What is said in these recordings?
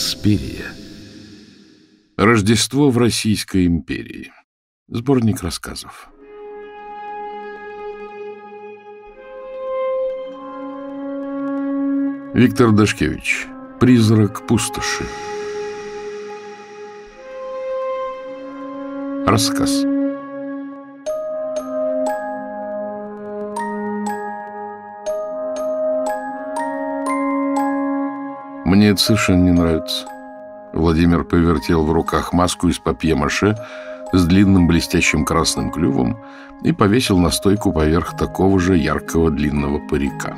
Инспирия. Рождество в Российской империи. Сборник рассказов. Виктор Дашкевич. Призрак пустоши. Рассказ. Мне это совершенно не нравится. Владимир повертел в руках маску из папье-маше с длинным блестящим красным клювом и повесил на стойку поверх такого же яркого длинного парика.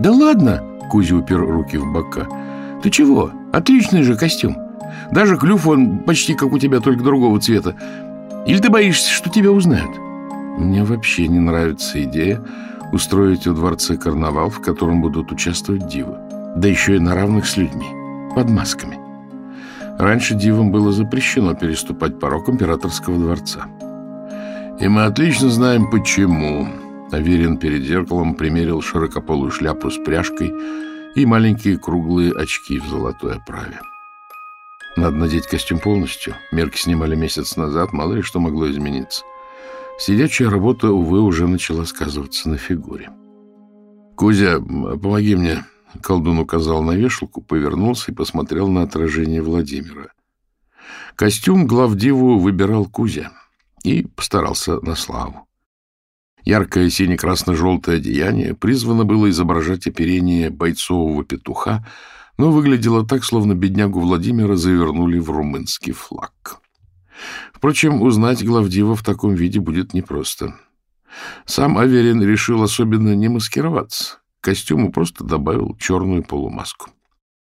«Да ладно!» — Кузя упер руки в бока. «Ты чего? Отличный же костюм. Даже клюв он почти как у тебя, только другого цвета. Или ты боишься, что тебя узнают?» Мне вообще не нравится идея устроить у дворце карнавал, в котором будут участвовать дивы да еще и на равных с людьми, под масками. Раньше дивам было запрещено переступать порог императорского дворца. И мы отлично знаем, почему. Аверин перед зеркалом примерил широкополую шляпу с пряжкой и маленькие круглые очки в золотой оправе. Надо надеть костюм полностью. Мерки снимали месяц назад, мало ли что могло измениться. Сидячая работа, увы, уже начала сказываться на фигуре. «Кузя, помоги мне», Колдун указал на вешалку, повернулся и посмотрел на отражение Владимира. Костюм главдиву выбирал Кузя и постарался на славу. Яркое сине-красно-желтое одеяние призвано было изображать оперение бойцового петуха, но выглядело так, словно беднягу Владимира завернули в румынский флаг. Впрочем, узнать главдива в таком виде будет непросто. Сам Аверин решил особенно не маскироваться костюму просто добавил черную полумаску.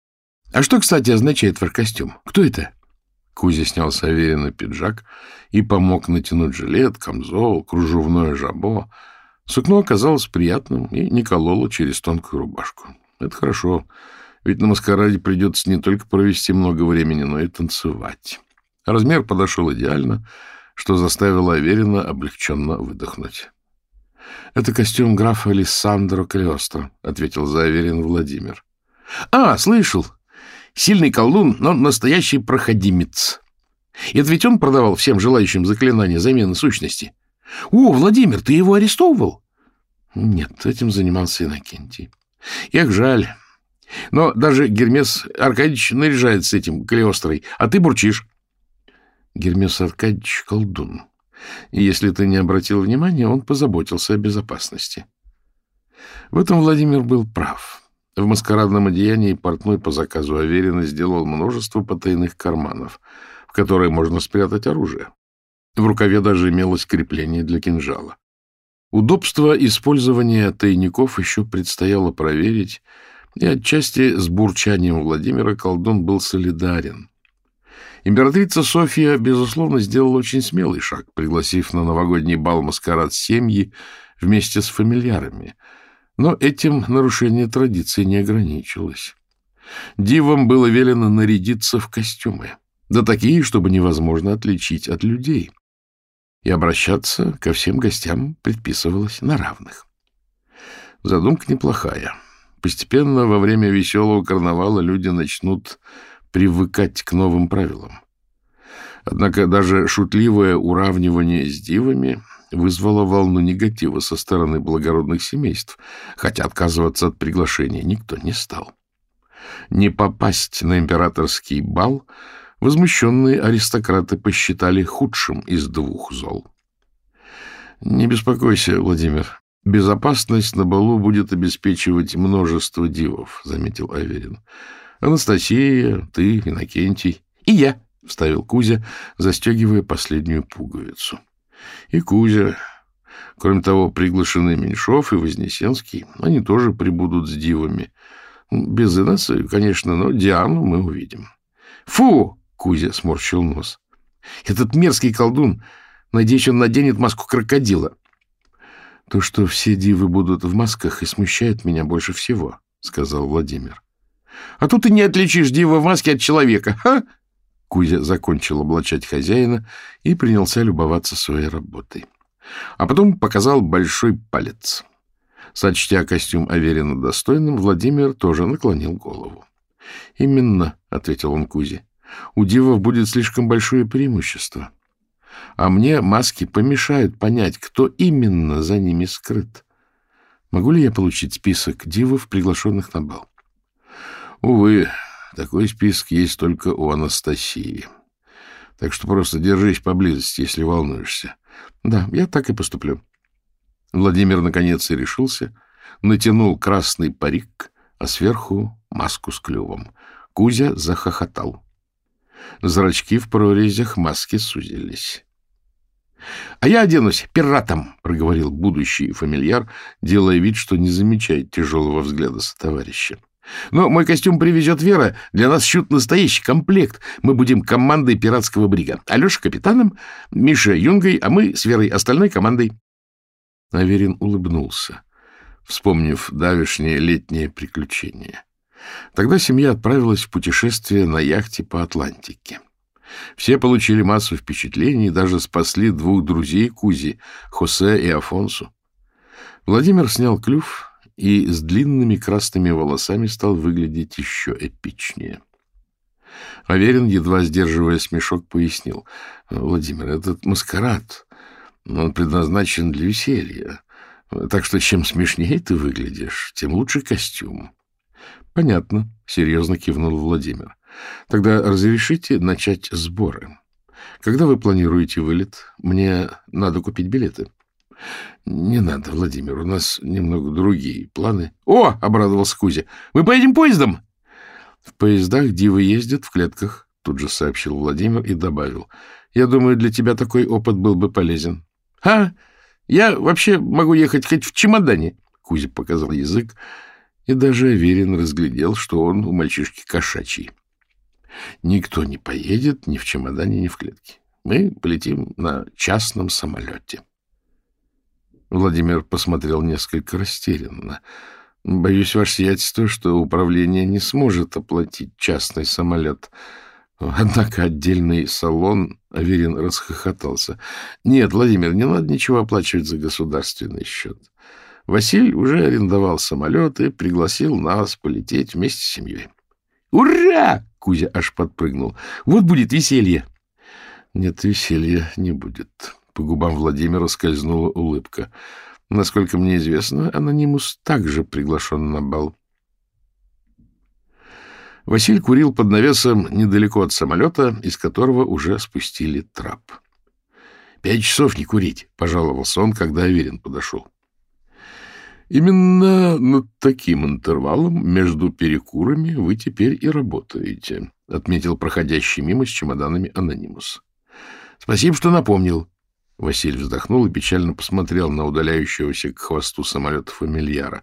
— А что, кстати, означает костюм? Кто это? Кузя снял с Аверина пиджак и помог натянуть жилет, камзол, кружевное жабо. Сукно оказалось приятным и не кололо через тонкую рубашку. Это хорошо, ведь на маскараде придется не только провести много времени, но и танцевать. Размер подошел идеально, что заставило Аверина облегченно выдохнуть. — Это костюм графа Алессандро Калиостро, — ответил заверен Владимир. — А, слышал. Сильный колдун, но настоящий проходимец. Это ведь он продавал всем желающим заклинания замены сущности. О, Владимир, ты его арестовывал? Нет, этим занимался Иннокентий. Эх, жаль. Но даже Гермес Аркадьевич наряжает с этим Калиострой, а ты бурчишь. Гермес Аркадьевич колдун, и если ты не обратил внимания, он позаботился о безопасности. В этом Владимир был прав. В маскарадном одеянии портной по заказу Аверина сделал множество потайных карманов, в которые можно спрятать оружие. В рукаве даже имелось крепление для кинжала. Удобство использования тайников еще предстояло проверить, и отчасти с бурчанием Владимира колдун был солидарен. Императрица София, безусловно, сделала очень смелый шаг, пригласив на новогодний бал маскарад семьи вместе с фамильярами. Но этим нарушение традиции не ограничилось. Дивам было велено нарядиться в костюмы, да такие, чтобы невозможно отличить от людей. И обращаться ко всем гостям предписывалось на равных. Задумка неплохая. Постепенно во время веселого карнавала люди начнут привыкать к новым правилам. Однако даже шутливое уравнивание с дивами вызвало волну негатива со стороны благородных семейств, хотя отказываться от приглашения никто не стал. Не попасть на императорский бал возмущенные аристократы посчитали худшим из двух зол. «Не беспокойся, Владимир, безопасность на балу будет обеспечивать множество дивов», — заметил Аверин. Анастасия, ты, Иннокентий. И я, — вставил Кузя, застегивая последнюю пуговицу. И Кузя. Кроме того, приглашены Меньшов и Вознесенский. Они тоже прибудут с дивами. Без нас, конечно, но Диану мы увидим. Фу! — Кузя сморщил нос. Этот мерзкий колдун. Надеюсь, он наденет маску крокодила. То, что все дивы будут в масках, и смущает меня больше всего, — сказал Владимир. А тут ты не отличишь дива в маске от человека. Ха! Кузя закончил облачать хозяина и принялся любоваться своей работой. А потом показал большой палец. Сочтя костюм Аверина достойным, Владимир тоже наклонил голову. Именно — ответил он Кузе. — У дивов будет слишком большое преимущество. А мне маски помешают понять, кто именно за ними скрыт. Могу ли я получить список дивов, приглашенных на бал? — Увы, такой список есть только у Анастасии. Так что просто держись поблизости, если волнуешься. — Да, я так и поступлю. Владимир наконец и решился, натянул красный парик, а сверху маску с клювом. Кузя захохотал. Зрачки в прорезях маски сузились. — А я оденусь пиратом, — проговорил будущий фамильяр, делая вид, что не замечает тяжелого взгляда сотоварища. — Но мой костюм привезет Вера. Для нас щут настоящий комплект. Мы будем командой пиратского брига. Алеша капитаном, Миша юнгой, а мы с Верой остальной командой. Аверин улыбнулся, вспомнив давешнее летнее приключение. Тогда семья отправилась в путешествие на яхте по Атлантике. Все получили массу впечатлений даже спасли двух друзей Кузи, Хосе и Афонсу. Владимир снял клюв и с длинными красными волосами стал выглядеть еще эпичнее. Аверин, едва сдерживая смешок, пояснил. — Владимир, этот маскарад, он предназначен для веселья. Так что чем смешнее ты выглядишь, тем лучше костюм. — Понятно, — серьезно кивнул Владимир. — Тогда разрешите начать сборы. Когда вы планируете вылет? Мне надо купить билеты. — Не надо, Владимир, у нас немного другие планы. — О! — обрадовался Кузя. — Мы поедем поездом? — В поездах дивы ездят в клетках, — тут же сообщил Владимир и добавил. — Я думаю, для тебя такой опыт был бы полезен. — А, я вообще могу ехать хоть в чемодане, — Кузя показал язык и даже Аверин разглядел, что он у мальчишки кошачий. Никто не поедет ни в чемодане, ни в клетке. Мы полетим на частном самолете. Владимир посмотрел несколько растерянно. Боюсь, ваше сиятельство, что управление не сможет оплатить частный самолет. Однако отдельный салон... Аверин расхохотался. Нет, Владимир, не надо ничего оплачивать за государственный счет. Василий уже арендовал самолет и пригласил нас полететь вместе с семьей. «Ура!» — Кузя аж подпрыгнул. «Вот будет веселье!» «Нет, веселья не будет». По губам Владимира скользнула улыбка. Насколько мне известно, анонимус также приглашен на бал. Василь курил под навесом недалеко от самолета, из которого уже спустили трап. — Пять часов не курить, — пожаловался он, когда Аверин подошел. Именно над таким интервалом между перекурами вы теперь и работаете, — отметил проходящий мимо с чемоданами анонимус. — Спасибо, что напомнил. Василий вздохнул и печально посмотрел на удаляющегося к хвосту самолета фамильяра.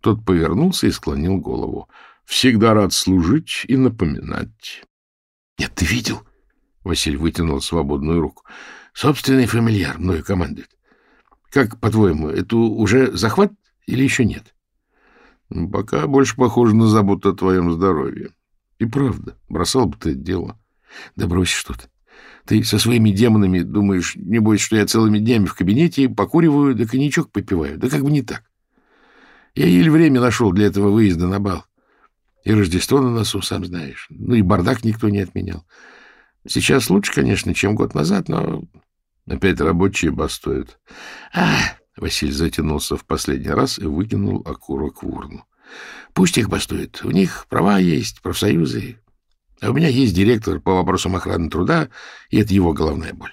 Тот повернулся и склонил голову. — Всегда рад служить и напоминать. — Нет, ты видел? — Василий вытянул свободную руку. — Собственный фамильяр мною командует. Как, по-твоему, это уже захват? Или еще нет? Ну, пока больше похоже на заботу о твоем здоровье. И правда, бросал бы ты это дело. Да брось что-то. Ты со своими демонами думаешь, не бойся, что я целыми днями в кабинете покуриваю, да коньячок попиваю. Да как бы не так. Я еле время нашел для этого выезда на бал. И Рождество на носу, сам знаешь. Ну и бардак никто не отменял. Сейчас лучше, конечно, чем год назад, но... Опять рабочие бастуют. А, Василий затянулся в последний раз и выкинул окурок в урну. — Пусть их бастует. У них права есть, профсоюзы. А у меня есть директор по вопросам охраны труда, и это его головная боль.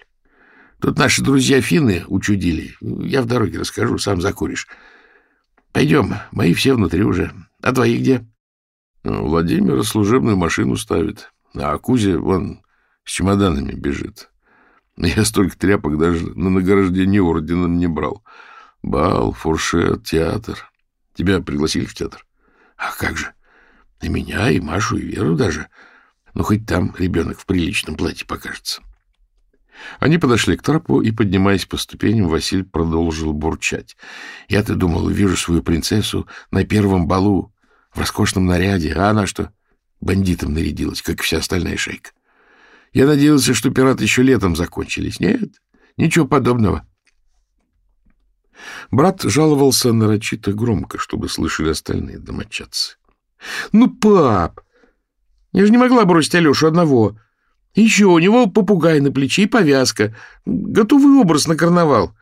Тут наши друзья финны учудили. Я в дороге расскажу, сам закуришь. Пойдем, мои все внутри уже. А твои где? Ну, Владимир служебную машину ставит, а Кузя вон с чемоданами бежит. Я столько тряпок даже на награждение орденом не брал. Бал, фуршет, театр. Тебя пригласили в театр? А как же? И меня, и Машу, и Веру даже. Ну, хоть там ребенок в приличном платье покажется. Они подошли к трапу, и, поднимаясь по ступеням, Василь продолжил бурчать. Я-то думал, увижу свою принцессу на первом балу в роскошном наряде, а она что? Бандитом нарядилась, как и вся остальная шейка. Я надеялся, что пираты еще летом закончились. Нет, ничего подобного. Брат жаловался нарочито громко, чтобы слышали остальные домочадцы. — Ну, пап! Я же не могла бросить Алешу одного. Еще у него попугай на плече и повязка. Готовый образ на карнавал.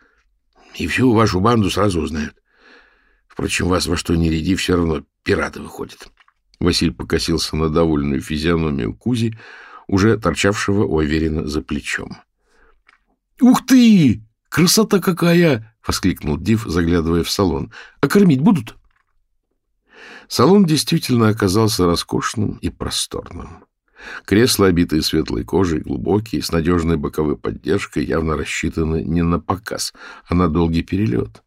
И всю вашу банду сразу узнают. Впрочем, вас во что ни ряди, все равно пираты выходят. Василь покосился на довольную физиономию Кузи, уже торчавшего у Аверина за плечом. — Ух ты! Красота какая! — воскликнул Див, заглядывая в салон. — А кормить будут? Салон действительно оказался роскошным и просторным. Кресла, обитые светлой кожей, глубокие, с надежной боковой поддержкой, явно рассчитаны не на показ, а на долгий перелет.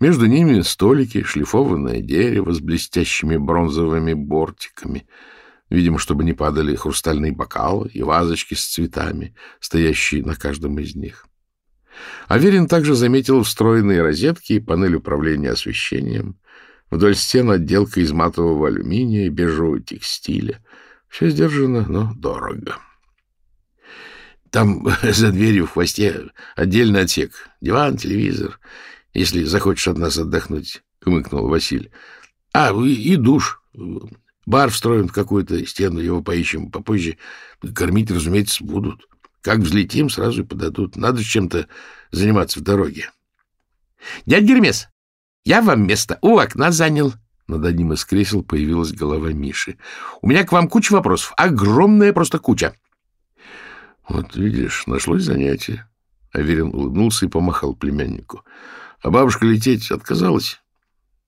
Между ними столики, шлифованное дерево с блестящими бронзовыми бортиками, видимо, чтобы не падали хрустальные бокалы и вазочки с цветами, стоящие на каждом из них. Аверин также заметил встроенные розетки и панель управления освещением, вдоль стен отделка из матового алюминия и бежевого текстиля. Все сдержано, но дорого. Там за дверью в хвосте отдельный отсек. Диван, телевизор если захочешь от нас отдохнуть, — хмыкнул Василий. — А, и душ. Бар встроен в какую-то стену, его поищем попозже. Кормить, разумеется, будут. Как взлетим, сразу и подадут. Надо чем-то заниматься в дороге. — Дядь Гермес, я вам место у окна занял. Над одним из кресел появилась голова Миши. — У меня к вам куча вопросов. Огромная просто куча. — Вот видишь, нашлось занятие. Аверин улыбнулся и помахал племяннику. А бабушка лететь отказалась.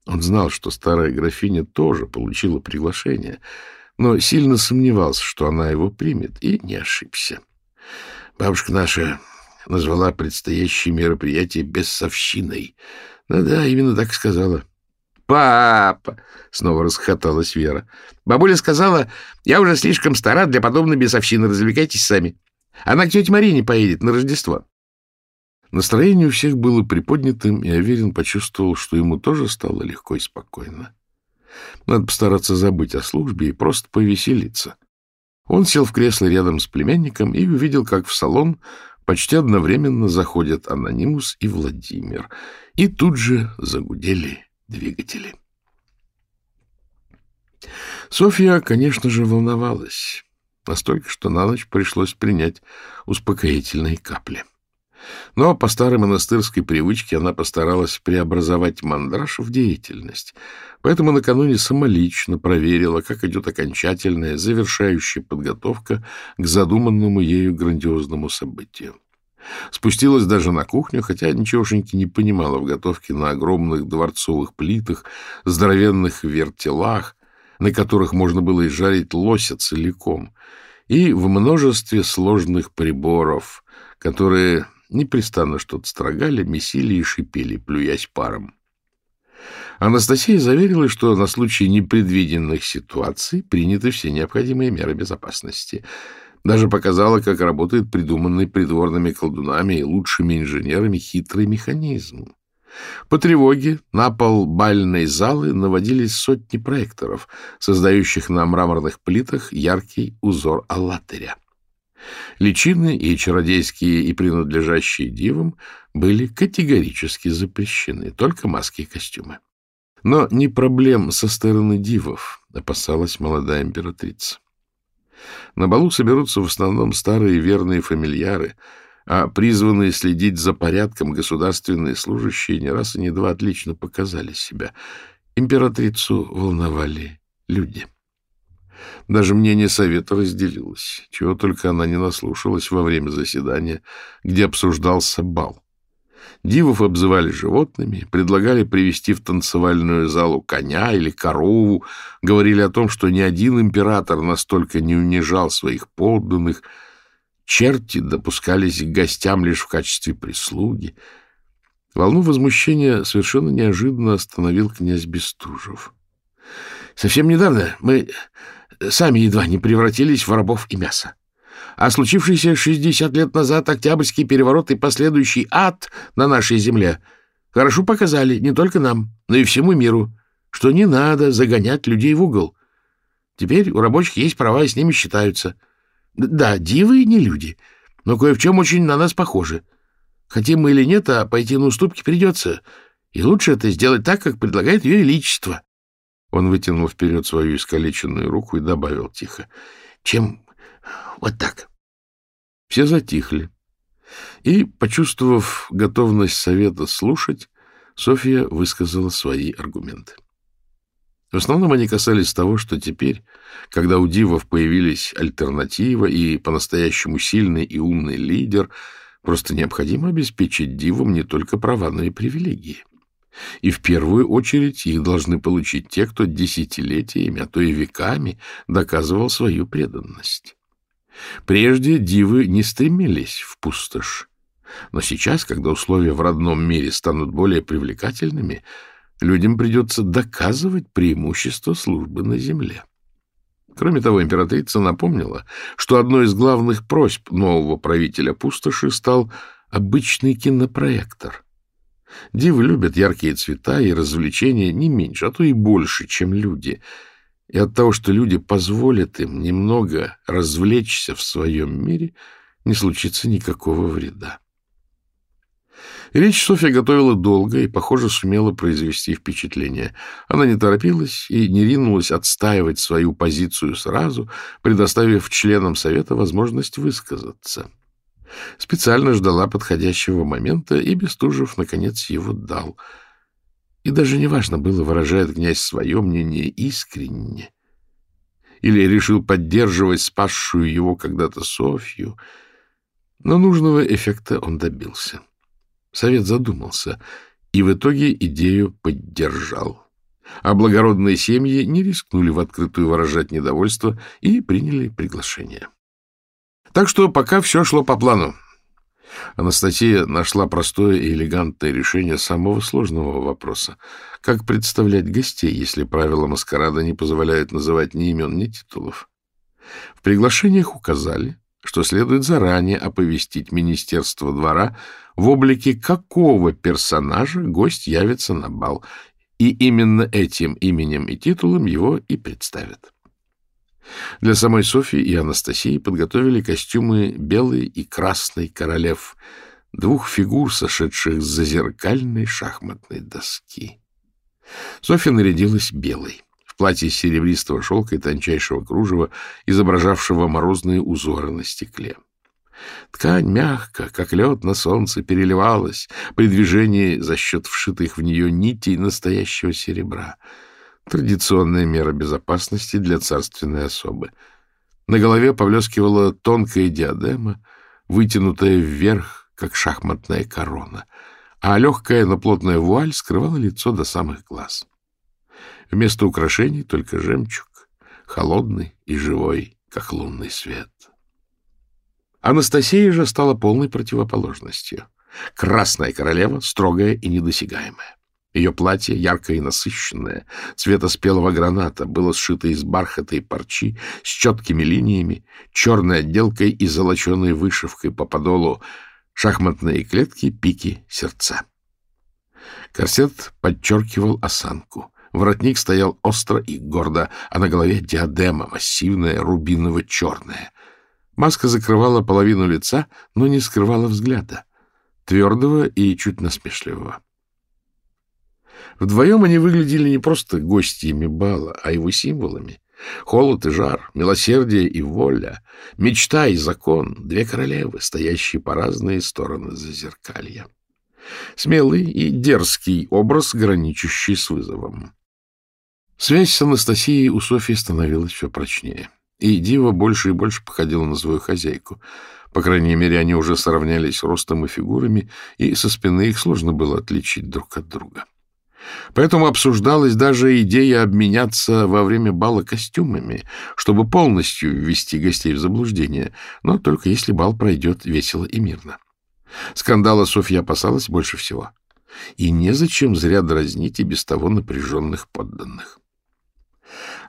Он знал, что старая графиня тоже получила приглашение, но сильно сомневался, что она его примет, и не ошибся. Бабушка наша назвала предстоящее мероприятие бессовщиной. Да-да, именно так сказала. «Папа!» — снова расхоталась Вера. «Бабуля сказала, я уже слишком стара для подобной бесовщины, развлекайтесь сами. Она к тете Марине поедет на Рождество». Настроение у всех было приподнятым, и Аверин почувствовал, что ему тоже стало легко и спокойно. Надо постараться забыть о службе и просто повеселиться. Он сел в кресло рядом с племянником и увидел, как в салон почти одновременно заходят Анонимус и Владимир, и тут же загудели двигатели. Софья, конечно же, волновалась, настолько, что на ночь пришлось принять успокоительные капли. Но по старой монастырской привычке она постаралась преобразовать мандраж в деятельность. Поэтому накануне самолично проверила, как идет окончательная, завершающая подготовка к задуманному ею грандиозному событию. Спустилась даже на кухню, хотя ничегошеньки не понимала в готовке на огромных дворцовых плитах, здоровенных вертелах, на которых можно было изжарить лося целиком, и в множестве сложных приборов, которые непрестанно что-то строгали, месили и шипели, плюясь паром. Анастасия заверила, что на случай непредвиденных ситуаций приняты все необходимые меры безопасности. Даже показала, как работает придуманный придворными колдунами и лучшими инженерами хитрый механизм. По тревоге на пол бальной залы наводились сотни проекторов, создающих на мраморных плитах яркий узор аллатыря. Личины и чародейские и принадлежащие дивам были категорически запрещены, только маски и костюмы. Но не проблем со стороны дивов, опасалась молодая императрица. На балу соберутся в основном старые верные фамильяры, а призванные следить за порядком государственные служащие не раз и не два отлично показали себя. Императрицу волновали люди. Даже мнение совета разделилось, чего только она не наслушалась во время заседания, где обсуждался бал. Дивов обзывали животными, предлагали привести в танцевальную залу коня или корову, говорили о том, что ни один император настолько не унижал своих подданных, черти допускались к гостям лишь в качестве прислуги. Волну возмущения совершенно неожиданно остановил князь Бестужев. — Совсем недавно мы сами едва не превратились в рабов и мясо. А случившийся 60 лет назад Октябрьский переворот и последующий ад на нашей земле хорошо показали не только нам, но и всему миру, что не надо загонять людей в угол. Теперь у рабочих есть права, и с ними считаются. Да, дивы не люди, но кое в чем очень на нас похожи. Хотим мы или нет, а пойти на уступки придется. И лучше это сделать так, как предлагает ее величество. Он вытянул вперед свою искалеченную руку и добавил тихо. — Чем вот так? Все затихли. И, почувствовав готовность совета слушать, Софья высказала свои аргументы. В основном они касались того, что теперь, когда у дивов появились альтернатива и по-настоящему сильный и умный лидер, просто необходимо обеспечить дивам не только права, но и привилегии. И в первую очередь их должны получить те, кто десятилетиями, а то и веками доказывал свою преданность. Прежде дивы не стремились в пустошь. Но сейчас, когда условия в родном мире станут более привлекательными, людям придется доказывать преимущество службы на земле. Кроме того, императрица напомнила, что одной из главных просьб нового правителя пустоши стал обычный кинопроектор. Дивы любят яркие цвета и развлечения не меньше, а то и больше, чем люди — и от того, что люди позволят им немного развлечься в своем мире, не случится никакого вреда. Речь Софья готовила долго и, похоже, сумела произвести впечатление. Она не торопилась и не ринулась отстаивать свою позицию сразу, предоставив членам Совета возможность высказаться. Специально ждала подходящего момента, и Бестужев, наконец, его дал — и даже неважно было, выражает князь свое мнение искренне или решил поддерживать спасшую его когда-то Софью, но нужного эффекта он добился. Совет задумался и в итоге идею поддержал. А благородные семьи не рискнули в открытую выражать недовольство и приняли приглашение. Так что пока все шло по плану. Анастасия нашла простое и элегантное решение самого сложного вопроса. Как представлять гостей, если правила маскарада не позволяют называть ни имен, ни титулов? В приглашениях указали, что следует заранее оповестить Министерство двора, в облике какого персонажа гость явится на бал, и именно этим именем и титулом его и представят. Для самой Софьи и Анастасии подготовили костюмы белый и красный королев, двух фигур, сошедших с зазеркальной шахматной доски. Софья нарядилась белой, в платье серебристого шелка и тончайшего кружева, изображавшего морозные узоры на стекле. Ткань мягко, как лед на солнце, переливалась при движении за счет вшитых в нее нитей настоящего серебра — Традиционная мера безопасности для царственной особы. На голове повлескивала тонкая диадема, вытянутая вверх, как шахматная корона, а легкая, но плотная вуаль скрывала лицо до самых глаз. Вместо украшений только жемчуг, холодный и живой, как лунный свет. Анастасия же стала полной противоположностью. Красная королева, строгая и недосягаемая. Ее платье, яркое и насыщенное, цвета спелого граната, было сшито из бархата и парчи, с четкими линиями, черной отделкой и золоченой вышивкой по подолу, шахматные клетки, пики, сердца. Корсет подчеркивал осанку. Воротник стоял остро и гордо, а на голове диадема, массивная, рубиново-черная. Маска закрывала половину лица, но не скрывала взгляда, твердого и чуть насмешливого. Вдвоем они выглядели не просто гостями бала, а его символами. Холод и жар, милосердие и воля, мечта и закон, две королевы, стоящие по разные стороны зазеркалья. Смелый и дерзкий образ, граничащий с вызовом. Связь с Анастасией у Софьи становилась все прочнее. И Дива больше и больше походила на свою хозяйку. По крайней мере, они уже сравнялись ростом и фигурами, и со спины их сложно было отличить друг от друга. — Поэтому обсуждалась даже идея обменяться во время бала костюмами, чтобы полностью ввести гостей в заблуждение, но только если бал пройдет весело и мирно. Скандала Софья опасалась больше всего. И незачем зря дразнить и без того напряженных подданных.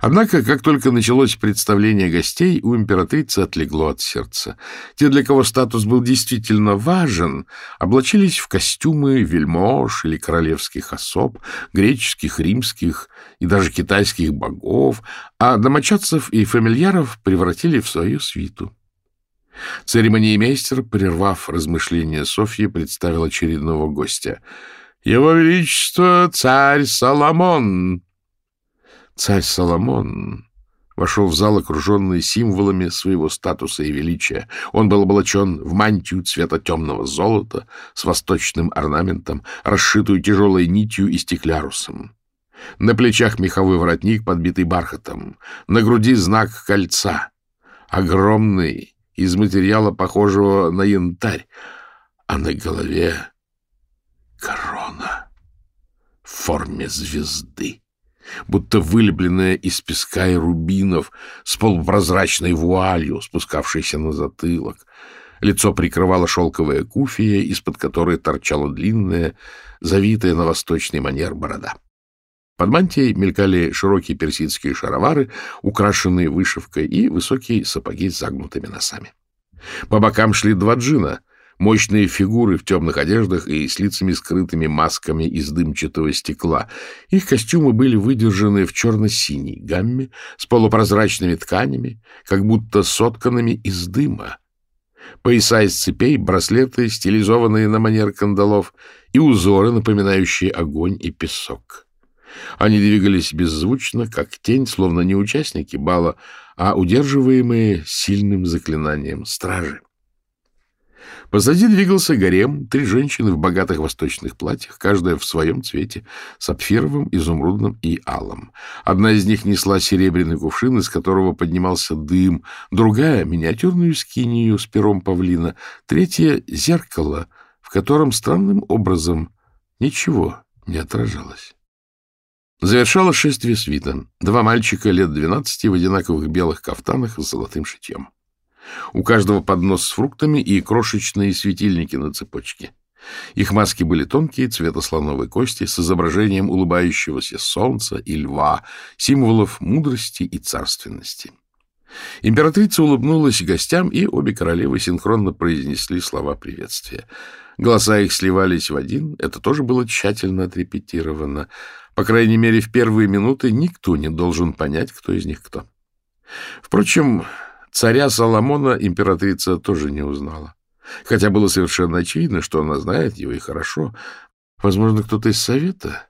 Однако, как только началось представление гостей, у императрицы отлегло от сердца. Те, для кого статус был действительно важен, облачились в костюмы вельмож или королевских особ, греческих, римских и даже китайских богов, а домочадцев и фамильяров превратили в свою свиту. Церемониймейстер, прервав размышления Софьи, представил очередного гостя. — Его Величество царь Соломон! Царь Соломон вошел в зал, окруженный символами своего статуса и величия. Он был облачен в мантию цвета темного золота с восточным орнаментом, расшитую тяжелой нитью и стеклярусом. На плечах меховой воротник, подбитый бархатом, на груди знак кольца, огромный, из материала, похожего на янтарь, а на голове корона в форме звезды будто вылепленная из песка и рубинов, с полупрозрачной вуалью, спускавшейся на затылок. Лицо прикрывала шелковая куфия, из-под которой торчала длинная, завитая на восточный манер борода. Под мантией мелькали широкие персидские шаровары, украшенные вышивкой, и высокие сапоги с загнутыми носами. По бокам шли два джина, Мощные фигуры в темных одеждах и с лицами скрытыми масками из дымчатого стекла. Их костюмы были выдержаны в черно-синей гамме с полупрозрачными тканями, как будто сотканными из дыма. Пояса из цепей, браслеты, стилизованные на манер кандалов, и узоры, напоминающие огонь и песок. Они двигались беззвучно, как тень, словно не участники бала, а удерживаемые сильным заклинанием стражи. Позади двигался гарем, три женщины в богатых восточных платьях, каждая в своем цвете, сапфировым, изумрудным и алым. Одна из них несла серебряный кувшин, из которого поднимался дым, другая — миниатюрную скинию с пером павлина, третья — зеркало, в котором странным образом ничего не отражалось. Завершало шествие свита. Два мальчика лет двенадцати в одинаковых белых кафтанах с золотым шитьем. У каждого поднос с фруктами и крошечные светильники на цепочке. Их маски были тонкие, цвета слоновой кости, с изображением улыбающегося солнца и льва, символов мудрости и царственности. Императрица улыбнулась гостям, и обе королевы синхронно произнесли слова приветствия. Голоса их сливались в один, это тоже было тщательно отрепетировано. По крайней мере, в первые минуты никто не должен понять, кто из них кто. Впрочем, Царя Соломона императрица тоже не узнала. Хотя было совершенно очевидно, что она знает его и хорошо. Возможно, кто-то из совета?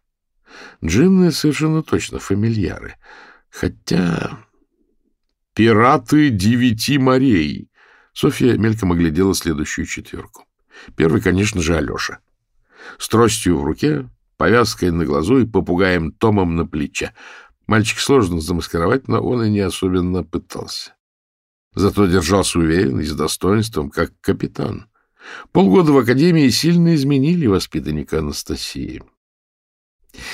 Джинны совершенно точно фамильяры. Хотя... «Пираты девяти морей!» Софья мельком оглядела следующую четверку. Первый, конечно же, Алеша. С тростью в руке, повязкой на глазу и попугаем Томом на плече. Мальчик сложно замаскировать, но он и не особенно пытался. Зато держался уверенно и с достоинством, как капитан. Полгода в академии сильно изменили воспитанника Анастасии.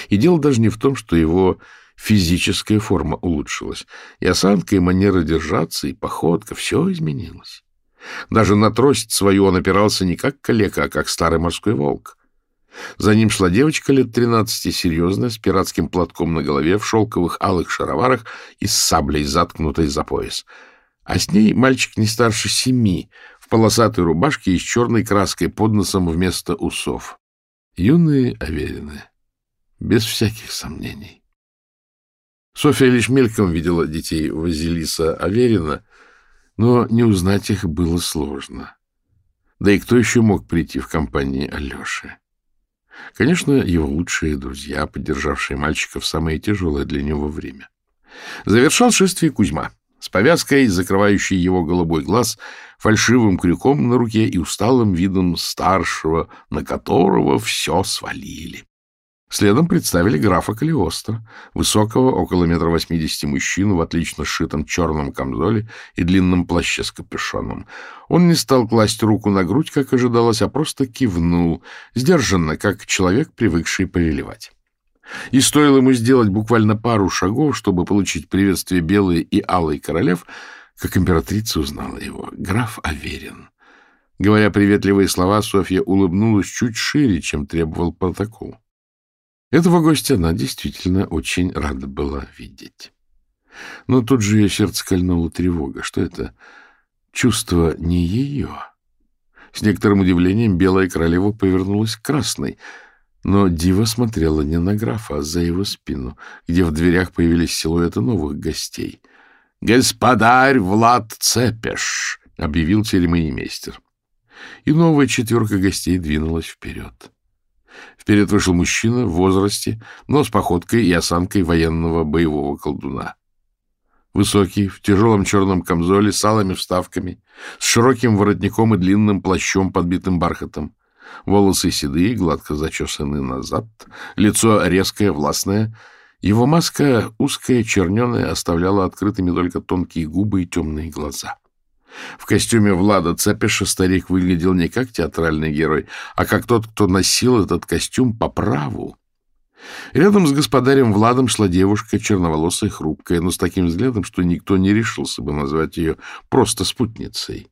И дело даже не в том, что его физическая форма улучшилась. И осанка, и манера держаться, и походка — все изменилось. Даже на трость свою он опирался не как калека, а как старый морской волк. За ним шла девочка лет тринадцати, серьезная, с пиратским платком на голове, в шелковых алых шароварах и с саблей, заткнутой за пояс — а с ней мальчик не старше семи, в полосатой рубашке и с черной краской под носом вместо усов. Юные Аверины, без всяких сомнений. Софья лишь мельком видела детей Вазилиса Аверина, но не узнать их было сложно. Да и кто еще мог прийти в компании Алеши? Конечно, его лучшие друзья, поддержавшие мальчика в самое тяжелое для него время. Завершал шествие Кузьма с повязкой, закрывающей его голубой глаз, фальшивым крюком на руке и усталым видом старшего, на которого все свалили. Следом представили графа Калиостро, высокого, около метра восьмидесяти мужчину в отлично сшитом черном камзоле и длинном плаще с капюшоном. Он не стал класть руку на грудь, как ожидалось, а просто кивнул, сдержанно, как человек, привыкший повелевать. И стоило ему сделать буквально пару шагов, чтобы получить приветствие белой и алой королев, как императрица узнала его. Граф Аверин. Говоря приветливые слова, Софья улыбнулась чуть шире, чем требовал протокол. Этого гостя она действительно очень рада была видеть. Но тут же ее сердце кольнула тревога. Что это? Чувство не ее. С некоторым удивлением белая королева повернулась к красной — но Дива смотрела не на графа, а за его спину, где в дверях появились силуэты новых гостей. — Господарь Влад Цепеш! — объявил церемониймейстер. И новая четверка гостей двинулась вперед. Вперед вышел мужчина в возрасте, но с походкой и осанкой военного боевого колдуна. Высокий, в тяжелом черном камзоле, с алыми вставками, с широким воротником и длинным плащом, подбитым бархатом. Волосы седые, гладко зачесаны назад, лицо резкое, властное. Его маска, узкая, черненая, оставляла открытыми только тонкие губы и темные глаза. В костюме Влада Цепиша старик выглядел не как театральный герой, а как тот, кто носил этот костюм по праву. Рядом с господарем Владом шла девушка, черноволосая, хрупкая, но с таким взглядом, что никто не решился бы назвать ее просто спутницей.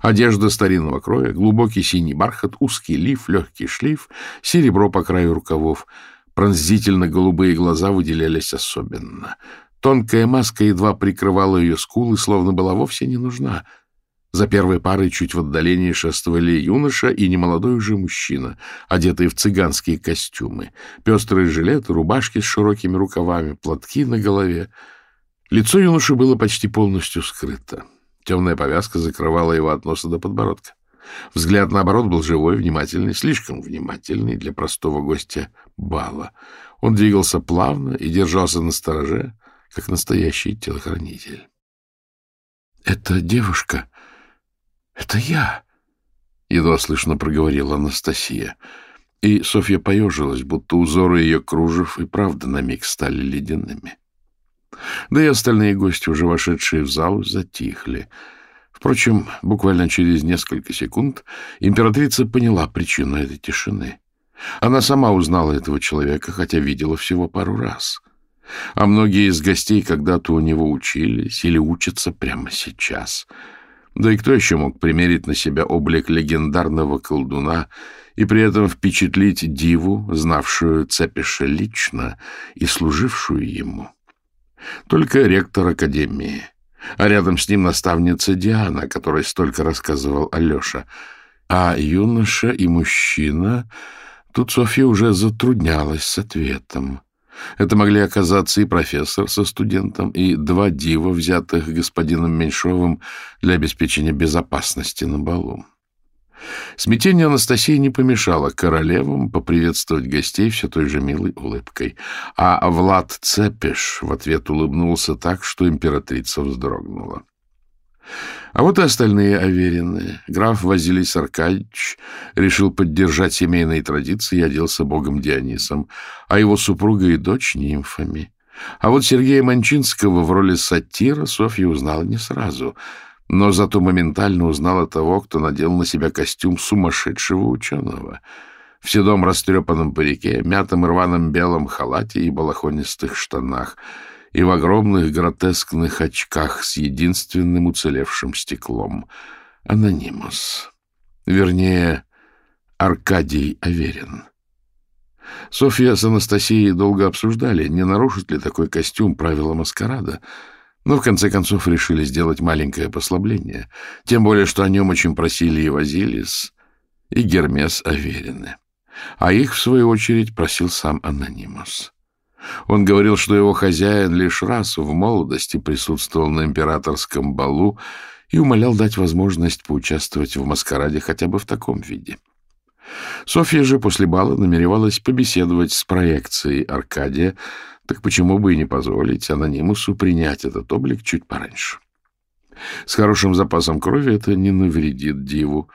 Одежда старинного кроя, глубокий синий бархат, узкий лиф, легкий шлейф, серебро по краю рукавов. Пронзительно-голубые глаза выделялись особенно. Тонкая маска едва прикрывала ее скулы, словно была вовсе не нужна. За первой парой чуть в отдалении шествовали юноша и немолодой уже мужчина, одетые в цыганские костюмы, пестрые жилеты, рубашки с широкими рукавами, платки на голове. Лицо юноши было почти полностью скрыто. Темная повязка закрывала его от носа до подбородка. Взгляд, наоборот, был живой, внимательный, слишком внимательный для простого гостя бала. Он двигался плавно и держался на стороже, как настоящий телохранитель. — Это девушка. Это я, — едва слышно проговорила Анастасия. И Софья поежилась, будто узоры ее кружев и правда на миг стали ледяными. Да и остальные гости, уже вошедшие в зал, затихли. Впрочем, буквально через несколько секунд императрица поняла причину этой тишины. Она сама узнала этого человека, хотя видела всего пару раз — а многие из гостей когда-то у него учились или учатся прямо сейчас. Да и кто еще мог примерить на себя облик легендарного колдуна и при этом впечатлить диву, знавшую Цепиша лично и служившую ему? Только ректор Академии, а рядом с ним наставница Диана, которой столько рассказывал Алеша. А юноша и мужчина... Тут Софья уже затруднялась с ответом. Это могли оказаться и профессор со студентом, и два дива, взятых господином Меньшовым для обеспечения безопасности на балу. Смятение Анастасии не помешало королевам поприветствовать гостей все той же милой улыбкой, а Влад Цепеш в ответ улыбнулся так, что императрица вздрогнула. А вот и остальные оверенные. Граф Василий Аркадьевич решил поддержать семейные традиции и оделся богом Дионисом, а его супруга и дочь — нимфами. А вот Сергея Манчинского в роли сатира Софья узнала не сразу, но зато моментально узнала того, кто надел на себя костюм сумасшедшего ученого — в седом растрепанном парике, мятом рваном белом халате и балахонистых штанах — и в огромных гротескных очках с единственным уцелевшим стеклом. Анонимус. Вернее, Аркадий Аверин. Софья с Анастасией долго обсуждали, не нарушит ли такой костюм правила маскарада, но в конце концов решили сделать маленькое послабление, тем более, что о нем очень просили и Вазилис, и Гермес Аверины. А их, в свою очередь, просил сам Анонимус. Он говорил, что его хозяин лишь раз в молодости присутствовал на императорском балу и умолял дать возможность поучаствовать в маскараде хотя бы в таком виде. Софья же после бала намеревалась побеседовать с проекцией Аркадия, так почему бы и не позволить анонимусу принять этот облик чуть пораньше. С хорошим запасом крови это не навредит диву,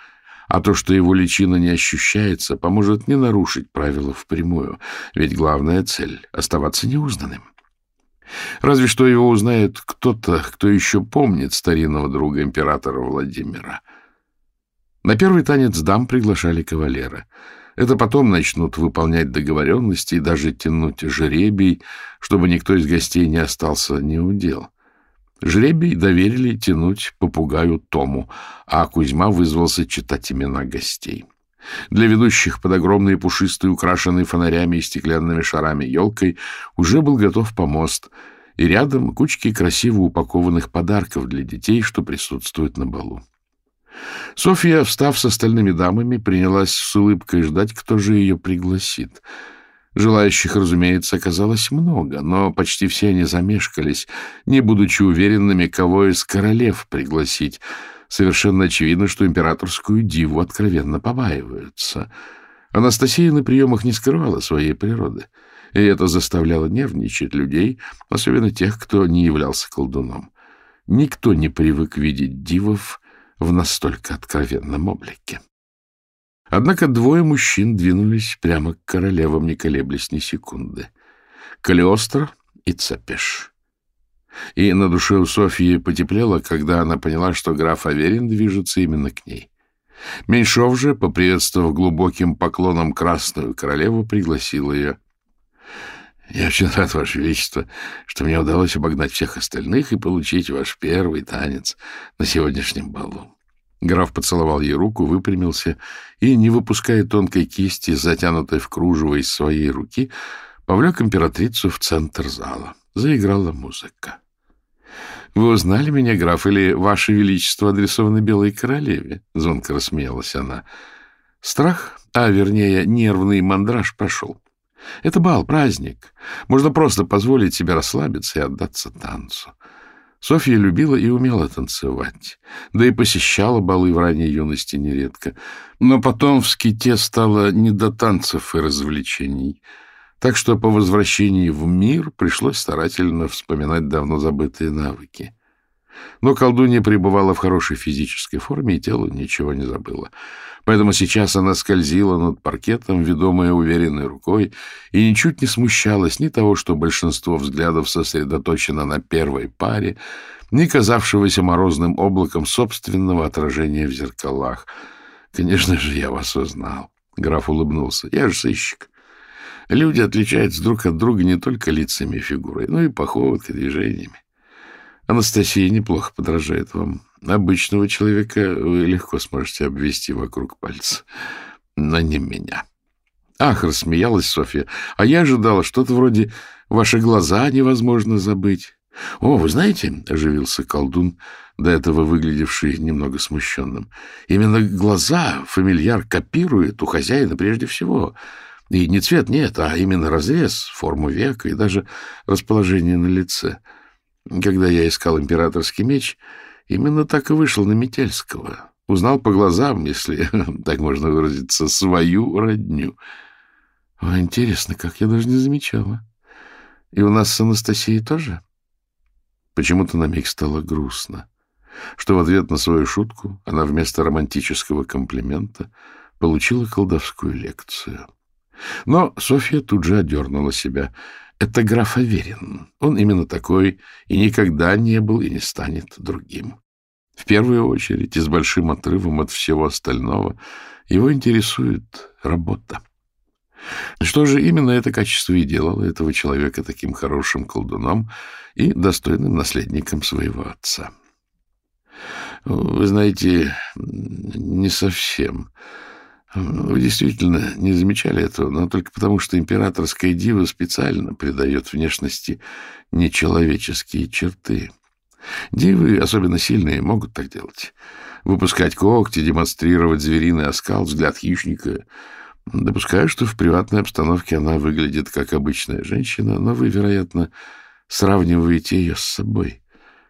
а то, что его личина не ощущается, поможет не нарушить правила впрямую, ведь главная цель — оставаться неузнанным. Разве что его узнает кто-то, кто еще помнит старинного друга императора Владимира. На первый танец дам приглашали кавалера. Это потом начнут выполнять договоренности и даже тянуть жребий, чтобы никто из гостей не остался неудел. Жребий доверили тянуть попугаю Тому, а Кузьма вызвался читать имена гостей. Для ведущих под огромной пушистой, украшенной фонарями и стеклянными шарами елкой уже был готов помост, и рядом кучки красиво упакованных подарков для детей, что присутствуют на балу. Софья, встав с остальными дамами, принялась с улыбкой ждать, кто же ее пригласит — Желающих, разумеется, оказалось много, но почти все они замешкались, не будучи уверенными, кого из королев пригласить. Совершенно очевидно, что императорскую диву откровенно побаиваются. Анастасия на приемах не скрывала своей природы, и это заставляло нервничать людей, особенно тех, кто не являлся колдуном. Никто не привык видеть дивов в настолько откровенном облике. Однако двое мужчин двинулись прямо к королевам, не колеблясь ни секунды. Калиостро и Цепеш. И на душе у Софьи потеплело, когда она поняла, что граф Аверин движется именно к ней. Меньшов же, поприветствовав глубоким поклоном Красную Королеву, пригласил ее. — Я очень рад, Ваше Величество, что мне удалось обогнать всех остальных и получить ваш первый танец на сегодняшнем балу. Граф поцеловал ей руку, выпрямился и, не выпуская тонкой кисти, затянутой в кружево из своей руки, повлек императрицу в центр зала. Заиграла музыка. — Вы узнали меня, граф, или Ваше Величество адресовано Белой Королеве? — звонко рассмеялась она. Страх, а вернее нервный мандраж прошел. Это бал, праздник. Можно просто позволить себе расслабиться и отдаться танцу. Софья любила и умела танцевать, да и посещала балы в ранней юности нередко. Но потом в ските стало не до танцев и развлечений, так что по возвращении в мир пришлось старательно вспоминать давно забытые навыки. Но колдунья пребывала в хорошей физической форме, и тело ничего не забыло. Поэтому сейчас она скользила над паркетом, ведомая уверенной рукой, и ничуть не смущалась ни того, что большинство взглядов сосредоточено на первой паре, ни казавшегося морозным облаком собственного отражения в зеркалах. «Конечно же, я вас узнал», — граф улыбнулся. «Я же сыщик». Люди отличаются друг от друга не только лицами и фигурой, но и походкой, движениями. Анастасия неплохо подражает вам. Обычного человека вы легко сможете обвести вокруг пальца, но не меня. Ах, рассмеялась Софья. А я ожидала что-то вроде «ваши глаза невозможно забыть». «О, вы знаете», — оживился колдун, до этого выглядевший немного смущенным, «именно глаза фамильяр копирует у хозяина прежде всего. И не цвет нет, а именно разрез, форму века и даже расположение на лице». Когда я искал императорский меч, именно так и вышел на Метельского. Узнал по глазам, если так можно выразиться, свою родню. О, интересно, как я даже не замечала. И у нас с Анастасией тоже? Почему-то на миг стало грустно, что в ответ на свою шутку она вместо романтического комплимента получила колдовскую лекцию. Но Софья тут же одернула себя — это граф Аверин. Он именно такой и никогда не был и не станет другим. В первую очередь и с большим отрывом от всего остального его интересует работа. Что же именно это качество и делало этого человека таким хорошим колдуном и достойным наследником своего отца? Вы знаете, не совсем. Вы действительно не замечали этого, но только потому, что императорская дива специально придает внешности нечеловеческие черты. Дивы, особенно сильные, могут так делать. Выпускать когти, демонстрировать звериный оскал, взгляд хищника. Допускаю, что в приватной обстановке она выглядит как обычная женщина, но вы, вероятно, сравниваете ее с собой,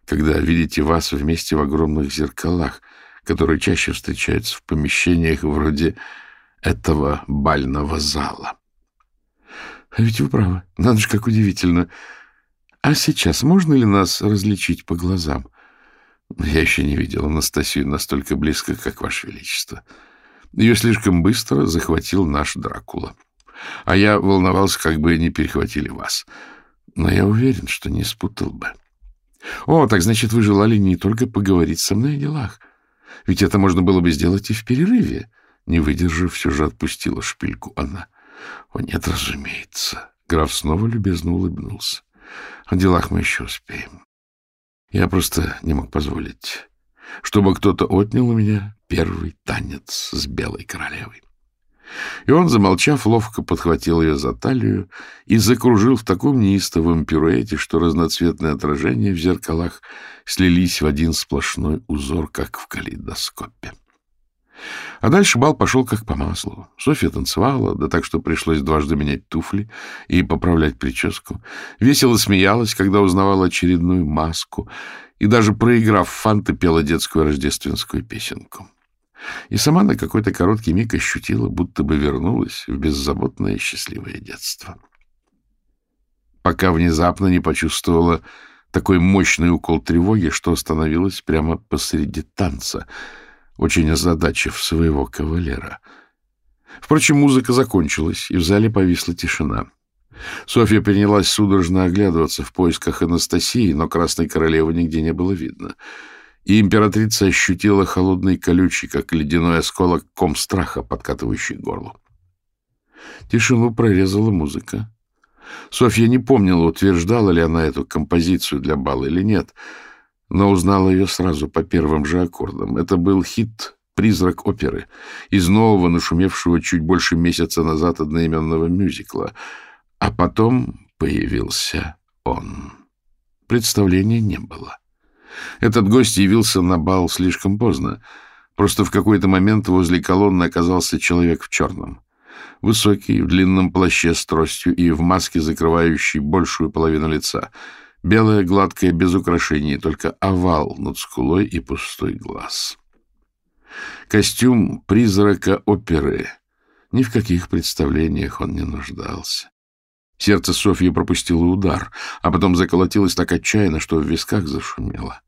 когда видите вас вместе в огромных зеркалах — которые чаще встречаются в помещениях вроде этого бального зала. А ведь вы правы. Надо же, как удивительно. А сейчас можно ли нас различить по глазам? Я еще не видел Анастасию настолько близко, как Ваше Величество. Ее слишком быстро захватил наш Дракула. А я волновался, как бы не перехватили вас. Но я уверен, что не спутал бы. О, так значит, вы желали не только поговорить со мной о делах, ведь это можно было бы сделать и в перерыве. Не выдержав, все же отпустила шпильку она. О, нет, разумеется. Граф снова любезно улыбнулся. О делах мы еще успеем. Я просто не мог позволить, чтобы кто-то отнял у меня первый танец с белой королевой. И он, замолчав, ловко подхватил ее за талию и закружил в таком неистовом пируэте, что разноцветные отражения в зеркалах слились в один сплошной узор, как в калейдоскопе. А дальше бал пошел как по маслу. Софья танцевала, да так, что пришлось дважды менять туфли и поправлять прическу. Весело смеялась, когда узнавала очередную маску, и даже проиграв фанты, пела детскую рождественскую песенку. И сама на какой-то короткий миг ощутила, будто бы вернулась в беззаботное счастливое детство. Пока внезапно не почувствовала такой мощный укол тревоги, что остановилась прямо посреди танца, очень озадачив своего кавалера. Впрочем, музыка закончилась, и в зале повисла тишина. Софья принялась судорожно оглядываться в поисках Анастасии, но Красной Королевы нигде не было видно. И императрица ощутила холодный колючий, как ледяной осколок, ком страха, подкатывающий горло. Тишину прорезала музыка. Софья не помнила, утверждала ли она эту композицию для бала или нет, но узнала ее сразу по первым же аккордам. Это был хит «Призрак оперы» из нового, нашумевшего чуть больше месяца назад одноименного мюзикла. А потом появился он. Представления не было. Этот гость явился на бал слишком поздно. Просто в какой-то момент возле колонны оказался человек в черном. Высокий, в длинном плаще с тростью и в маске, закрывающей большую половину лица. Белая, гладкая, без украшений, только овал над скулой и пустой глаз. Костюм призрака оперы. Ни в каких представлениях он не нуждался. Сердце Софьи пропустило удар, а потом заколотилось так отчаянно, что в висках зашумело.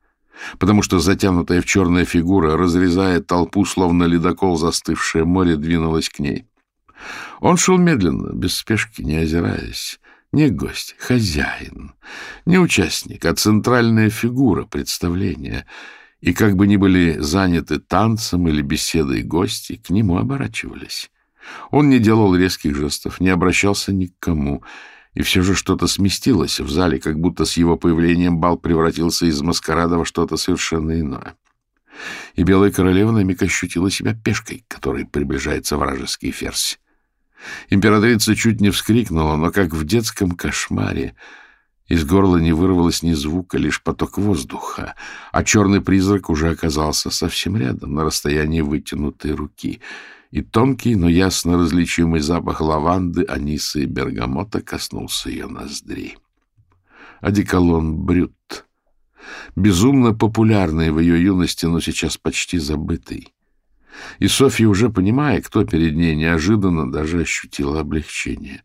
Потому что затянутая в черная фигура, разрезая толпу, словно ледокол застывшее море, двинулась к ней. Он шел медленно, без спешки, не озираясь. Не гость, хозяин. Не участник, а центральная фигура представления. И как бы ни были заняты танцем или беседой гости, к нему оборачивались. Он не делал резких жестов, не обращался ни к кому. И все же что-то сместилось в зале, как будто с его появлением бал превратился из маскарада во что-то совершенно иное. И Белая Королева на миг ощутила себя пешкой, которой приближается вражеский ферзь. Императрица чуть не вскрикнула, но как в детском кошмаре. Из горла не вырвалось ни звука, лишь поток воздуха, а черный призрак уже оказался совсем рядом, на расстоянии вытянутой руки. И тонкий, но ясно различимый запах лаванды, аниса и бергамота коснулся ее ноздрей. Одеколон Брют. Безумно популярный в ее юности, но сейчас почти забытый. И Софья, уже понимая, кто перед ней, неожиданно даже ощутила облегчение.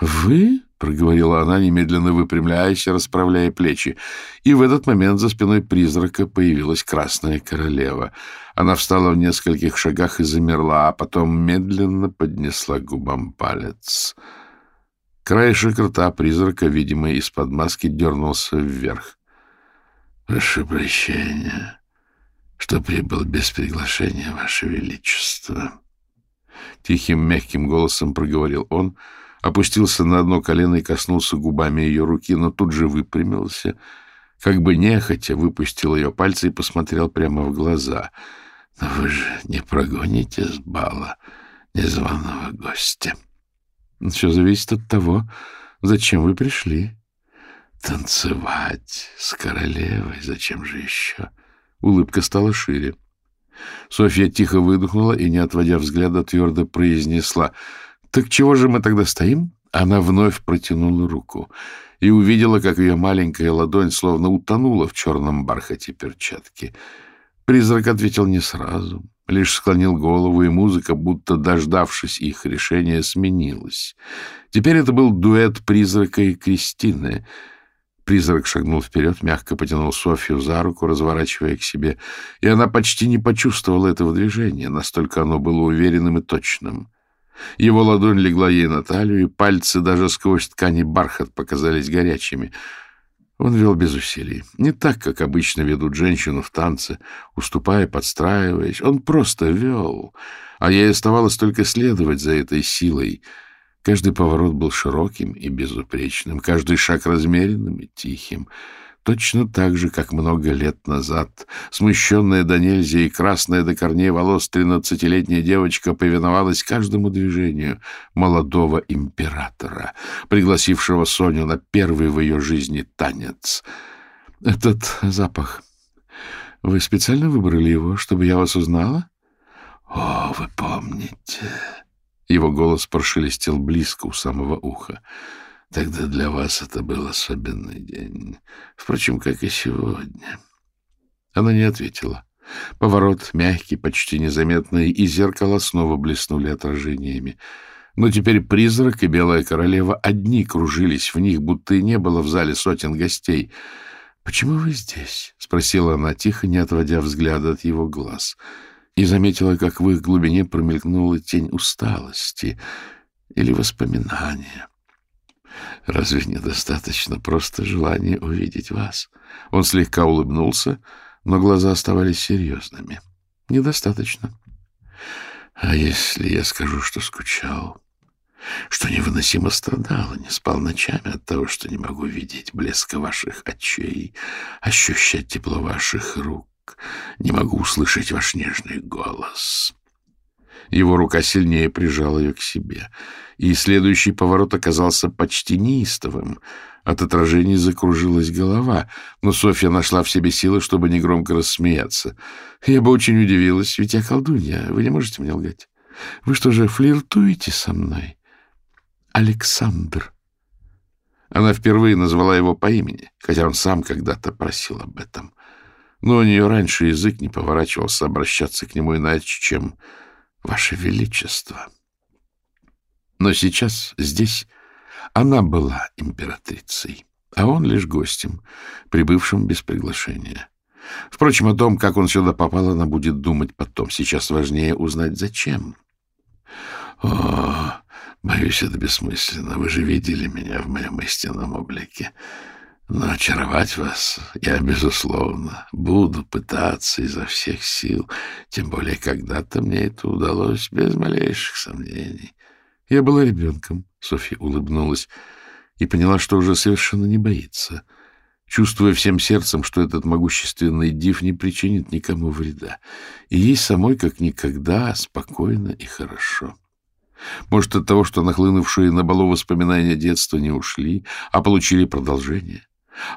«Вы?» — проговорила она, немедленно выпрямляясь и расправляя плечи. И в этот момент за спиной призрака появилась Красная Королева. Она встала в нескольких шагах и замерла, а потом медленно поднесла к губам палец. Краешек рта призрака, видимо, из-под маски дернулся вверх. — Прошу прощения, что прибыл без приглашения, Ваше Величество. Тихим, мягким голосом проговорил он, опустился на одно колено и коснулся губами ее руки, но тут же выпрямился, как бы нехотя выпустил ее пальцы и посмотрел прямо в глаза. «Но вы же не прогоните с бала незваного гостя. Все зависит от того, зачем вы пришли. Танцевать с королевой, зачем же еще?» Улыбка стала шире. Софья тихо выдохнула и, не отводя взгляда, твердо произнесла. «Так чего же мы тогда стоим?» Она вновь протянула руку и увидела, как ее маленькая ладонь словно утонула в черном бархате перчатки. Призрак ответил не сразу, лишь склонил голову, и музыка, будто дождавшись их решения, сменилась. Теперь это был дуэт призрака и Кристины — Призрак шагнул вперед, мягко потянул Софью за руку, разворачивая к себе, и она почти не почувствовала этого движения, настолько оно было уверенным и точным. Его ладонь легла ей на талию, и пальцы даже сквозь ткани бархат показались горячими. Он вел без усилий. Не так, как обычно ведут женщину в танце, уступая, подстраиваясь. Он просто вел, а ей оставалось только следовать за этой силой — Каждый поворот был широким и безупречным, каждый шаг размеренным и тихим, точно так же, как много лет назад смущенная до нельзя и красная до корней волос тринадцатилетняя девочка повиновалась каждому движению молодого императора, пригласившего Соню на первый в ее жизни танец. Этот запах... Вы специально выбрали его, чтобы я вас узнала? О, вы помните... Его голос прошелестел близко у самого уха. Тогда для вас это был особенный день. Впрочем, как и сегодня. Она не ответила. Поворот мягкий, почти незаметный, и зеркала снова блеснули отражениями. Но теперь призрак и белая королева одни кружились в них, будто и не было в зале сотен гостей. — Почему вы здесь? — спросила она тихо, не отводя взгляда от его глаз. И заметила, как в их глубине промелькнула тень усталости или воспоминания. Разве недостаточно просто желания увидеть вас? Он слегка улыбнулся, но глаза оставались серьезными. Недостаточно. А если я скажу, что скучал, что невыносимо страдал и не спал ночами от того, что не могу видеть блеска ваших очей, ощущать тепло ваших рук, не могу услышать ваш нежный голос. Его рука сильнее прижала ее к себе, и следующий поворот оказался почти неистовым. От отражений закружилась голова, но Софья нашла в себе силы, чтобы негромко рассмеяться. «Я бы очень удивилась, ведь я колдунья, вы не можете мне лгать. Вы что же, флиртуете со мной?» «Александр». Она впервые назвала его по имени, хотя он сам когда-то просил об этом. Но у нее раньше язык не поворачивался обращаться к нему иначе, чем Ваше Величество. Но сейчас здесь она была императрицей, а он лишь гостем, прибывшим без приглашения. Впрочем, о том, как он сюда попал, она будет думать потом. Сейчас важнее узнать, зачем. О, боюсь, это бессмысленно. Вы же видели меня в моем истинном облике. Но очаровать вас я, безусловно, буду пытаться изо всех сил, тем более когда-то мне это удалось без малейших сомнений. Я была ребенком, — Софья улыбнулась, и поняла, что уже совершенно не боится, чувствуя всем сердцем, что этот могущественный див не причинит никому вреда, и ей самой как никогда спокойно и хорошо. Может, от того, что нахлынувшие на балу воспоминания детства не ушли, а получили продолжение.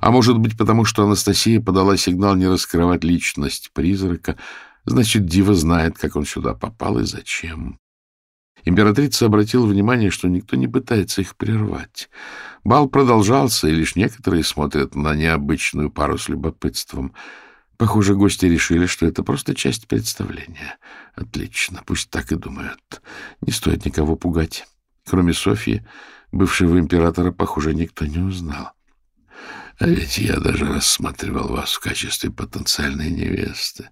А может быть, потому что Анастасия подала сигнал не раскрывать личность призрака, значит, Дива знает, как он сюда попал и зачем. Императрица обратила внимание, что никто не пытается их прервать. Бал продолжался, и лишь некоторые смотрят на необычную пару с любопытством. Похоже, гости решили, что это просто часть представления. Отлично, пусть так и думают. Не стоит никого пугать. Кроме Софьи, бывшего императора, похоже, никто не узнал. А ведь я даже рассматривал вас в качестве потенциальной невесты.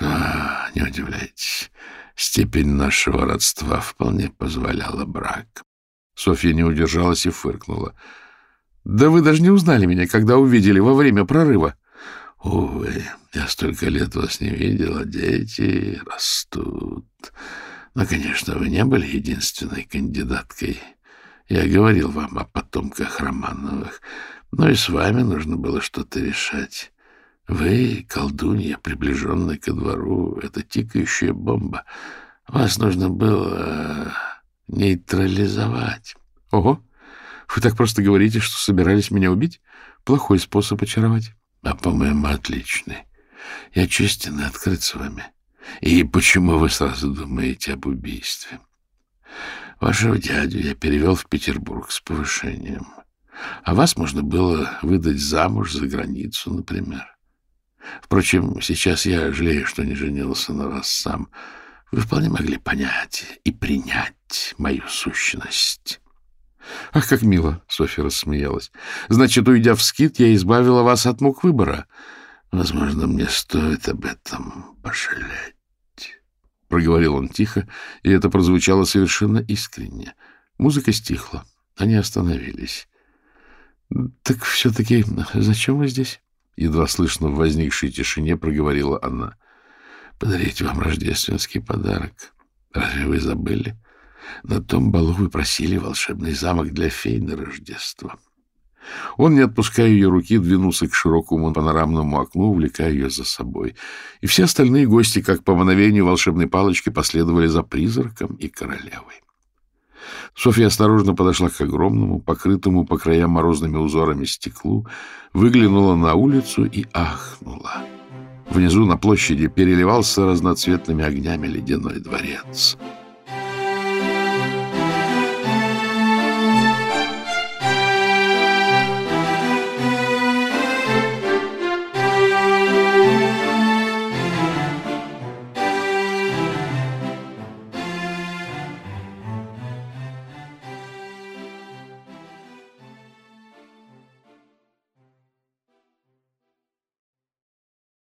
А, не удивляйтесь, степень нашего родства вполне позволяла брак. Софья не удержалась и фыркнула. — Да вы даже не узнали меня, когда увидели во время прорыва. — Увы, я столько лет вас не видел, а дети растут. Но, конечно, вы не были единственной кандидаткой. Я говорил вам о потомках Романовых. Но и с вами нужно было что-то решать. Вы, колдунья, приближенная ко двору, это тикающая бомба. Вас нужно было нейтрализовать. Ого! Вы так просто говорите, что собирались меня убить? Плохой способ очаровать. А, по-моему, отличный. Я честен и открыт с вами. И почему вы сразу думаете об убийстве? Вашего дядю я перевел в Петербург с повышением. А вас можно было выдать замуж за границу, например. Впрочем, сейчас я жалею, что не женился на вас сам. Вы вполне могли понять и принять мою сущность. — Ах, как мило! — Софья рассмеялась. — Значит, уйдя в скит, я избавила вас от мук выбора. Возможно, мне стоит об этом пожалеть. Проговорил он тихо, и это прозвучало совершенно искренне. Музыка стихла. Они остановились. — Так все-таки зачем вы здесь? — едва слышно в возникшей тишине проговорила она. — Подарить вам рождественский подарок. Разве вы забыли? На том балу вы просили волшебный замок для фей на Рождество. Он, не отпуская ее руки, двинулся к широкому панорамному окну, увлекая ее за собой. И все остальные гости, как по мановению волшебной палочки, последовали за призраком и королевой. Софья осторожно подошла к огромному, покрытому по краям морозными узорами стеклу, выглянула на улицу и ахнула. Внизу на площади переливался разноцветными огнями ледяной дворец —